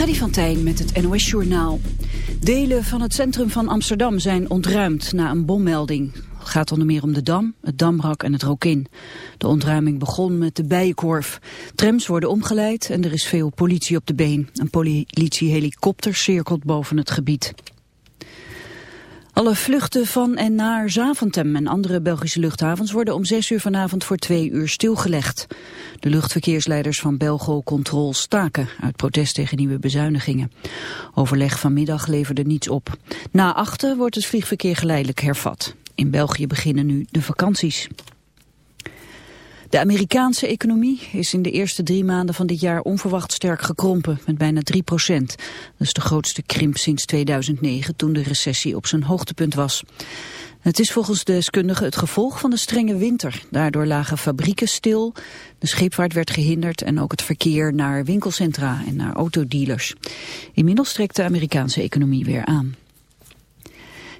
Freddy van Tijn met het NOS Journaal. Delen van het centrum van Amsterdam zijn ontruimd na een bommelding. Het gaat onder meer om de Dam, het Damrak en het Rokin. De ontruiming begon met de Bijenkorf. Trams worden omgeleid en er is veel politie op de been. Een politiehelikopter cirkelt boven het gebied. Alle vluchten van en naar Zaventem en andere Belgische luchthavens worden om 6 uur vanavond voor twee uur stilgelegd. De luchtverkeersleiders van Belgo Control staken uit protest tegen nieuwe bezuinigingen. Overleg vanmiddag leverde niets op. Na achten wordt het vliegverkeer geleidelijk hervat. In België beginnen nu de vakanties. De Amerikaanse economie is in de eerste drie maanden van dit jaar onverwacht sterk gekrompen, met bijna 3 procent. Dat is de grootste krimp sinds 2009, toen de recessie op zijn hoogtepunt was. Het is volgens deskundigen het gevolg van de strenge winter. Daardoor lagen fabrieken stil, de scheepvaart werd gehinderd en ook het verkeer naar winkelcentra en naar autodealers. Inmiddels trekt de Amerikaanse economie weer aan.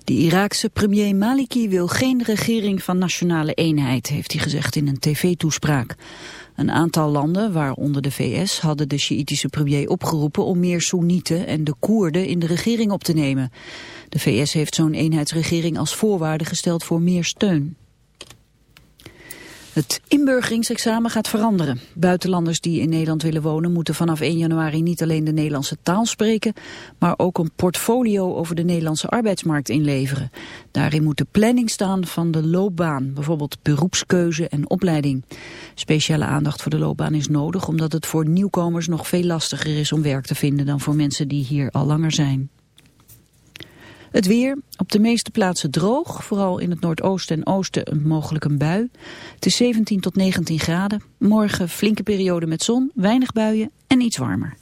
De Iraakse premier Maliki wil geen regering van nationale eenheid, heeft hij gezegd in een tv-toespraak. Een aantal landen, waaronder de VS, hadden de Sjiïtische premier opgeroepen om meer Soenieten en de Koerden in de regering op te nemen. De VS heeft zo'n eenheidsregering als voorwaarde gesteld voor meer steun. Het inburgeringsexamen gaat veranderen. Buitenlanders die in Nederland willen wonen moeten vanaf 1 januari niet alleen de Nederlandse taal spreken, maar ook een portfolio over de Nederlandse arbeidsmarkt inleveren. Daarin moet de planning staan van de loopbaan, bijvoorbeeld beroepskeuze en opleiding. Speciale aandacht voor de loopbaan is nodig omdat het voor nieuwkomers nog veel lastiger is om werk te vinden dan voor mensen die hier al langer zijn. Het weer, op de meeste plaatsen droog, vooral in het noordoosten en oosten mogelijk een bui. Het is 17 tot 19 graden. Morgen flinke periode met zon, weinig buien en iets warmer.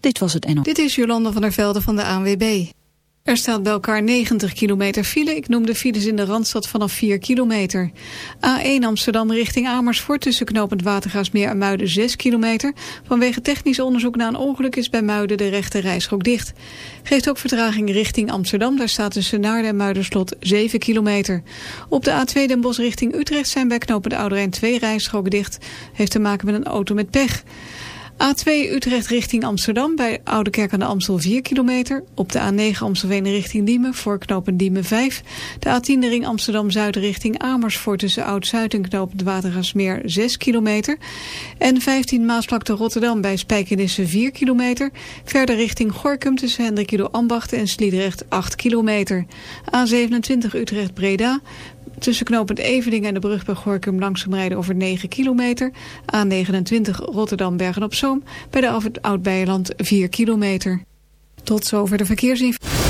Dit was het NO. Dit is Jolanda van der Velde van de ANWB. Er staat bij elkaar 90 kilometer file. Ik noem de files in de Randstad vanaf 4 kilometer. A1 Amsterdam richting Amersfoort tussen knooppunt Watergaasmeer en Muiden 6 kilometer. Vanwege technisch onderzoek na een ongeluk is bij Muiden de rechte rijstrook dicht. Geeft ook vertraging richting Amsterdam. Daar staat tussen Naarden en Muiderslot 7 kilometer. Op de A2 Den Bosch richting Utrecht zijn bij knooppunt Ouderijn 2 rijstroken dicht. Heeft te maken met een auto met pech. A2 Utrecht richting Amsterdam bij Oudekerk aan de Amstel 4 kilometer. Op de A9 Amstelveen richting Diemen voor knooppunt Diemen 5. De A10 de ring Amsterdam-Zuid richting Amersfoort tussen Oud-Zuid en knooppunt Watergasmeer 6 kilometer. En 15 Maasvlakte Rotterdam bij Spijkenisse 4 kilometer. Verder richting Gorkum tussen Hendrik Ambacht en Sliedrecht 8 kilometer. A27 Utrecht-Breda Tussen knooppunt Evening en de brug bij Gorkum langzaam rijden over 9 kilometer. A29 Rotterdam-Bergen-op-Zoom bij de Oud-Beijerland 4 kilometer. Tot zover de verkeersinformatie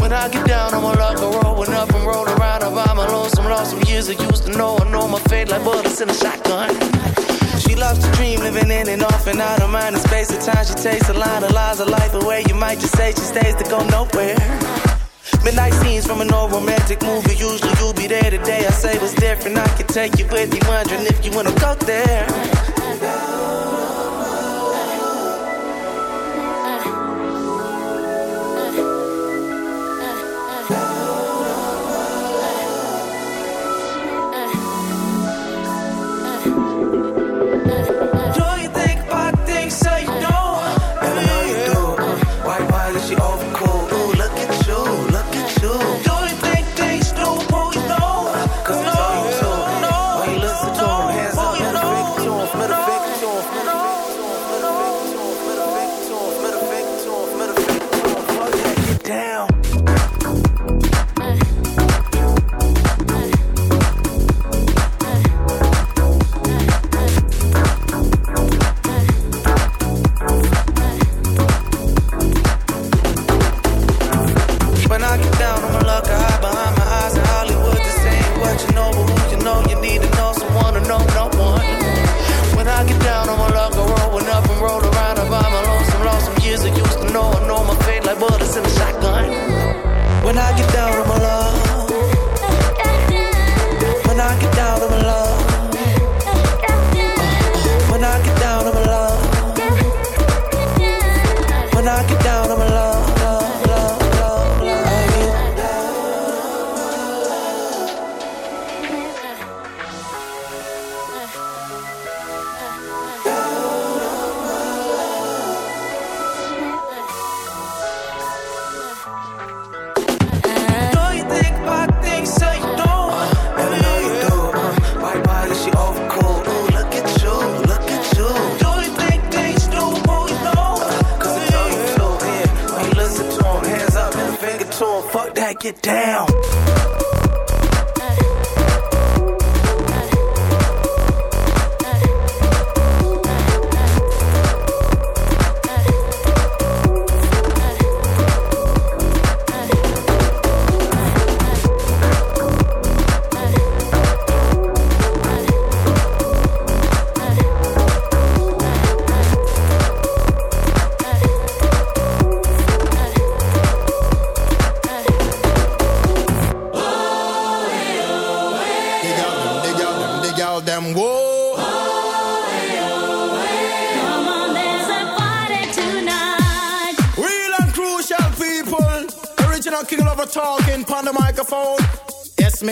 When I get down on my luck, I roll up and roll around. I buy my lonesome, lost some years I used to know. I know my fate like bullets in a shotgun. She loves to dream, living in and off and out of mind and space. At times she takes a line of lies of life away. You might just say she stays to go nowhere. Midnight scenes from an old romantic movie. Usually you'll be there today. I say what's different. I can take you with me, wondering if you wanna go there. get down.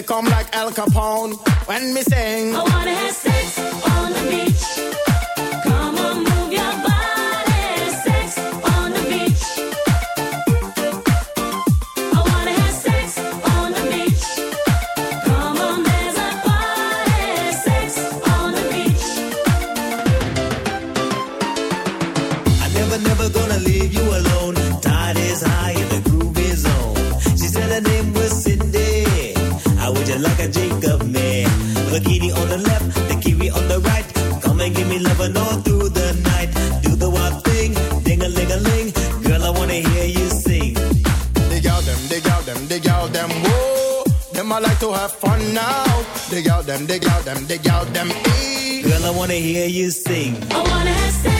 me come like El Capone when me sing. Dig out them, whoa. Them I like to have fun now. Dig out them, dig out them, dig out them. Eh. Girl, I wanna hear you sing. I wanna have sex.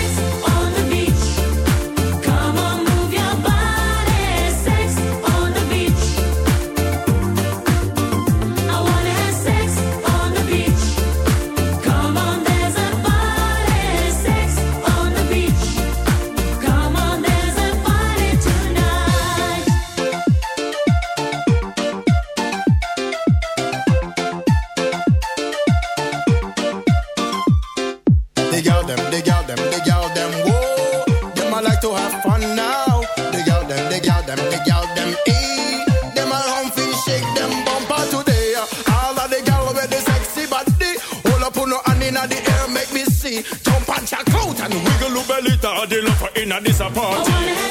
inna this party.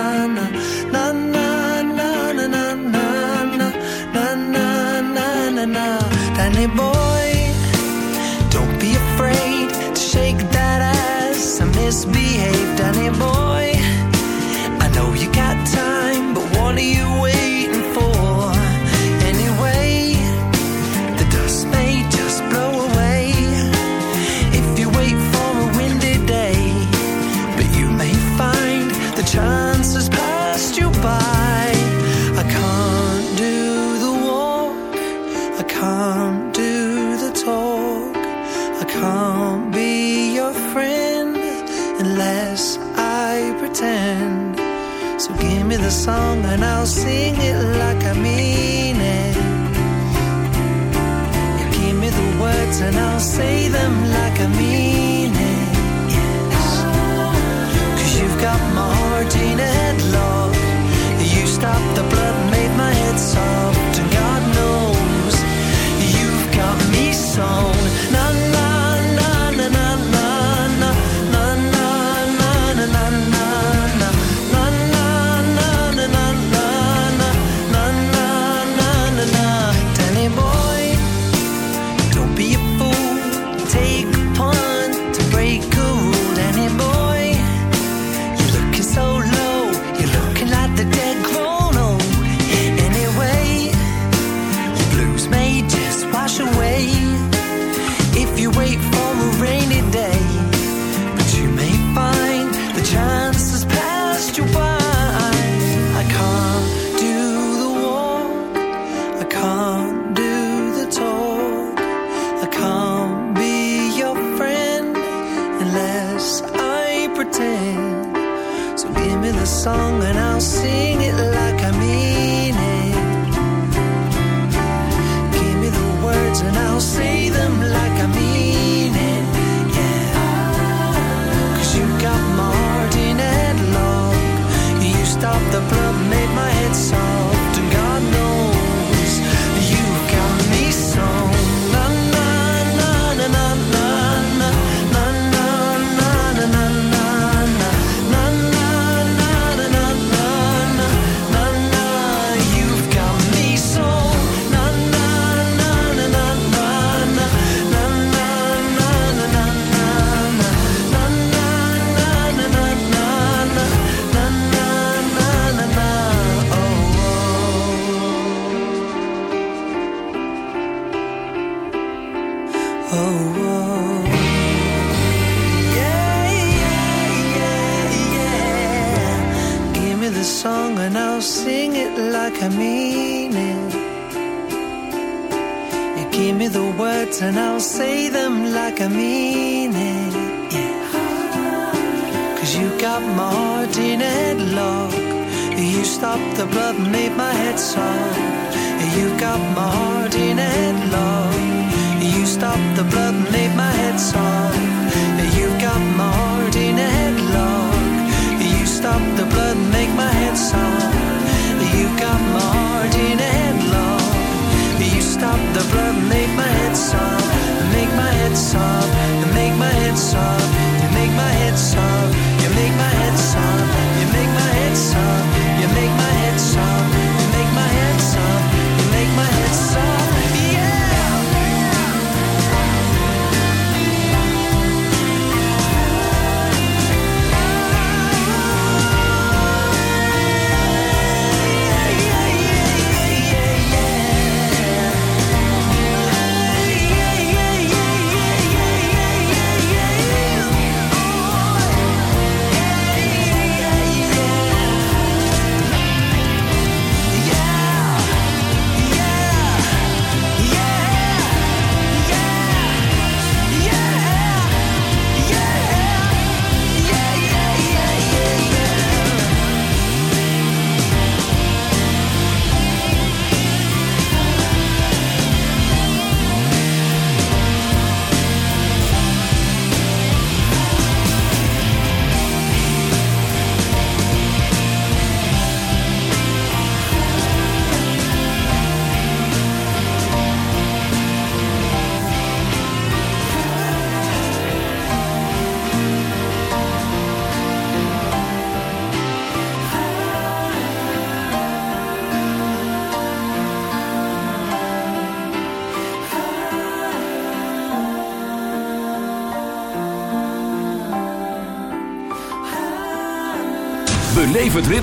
misbehaved, any boy.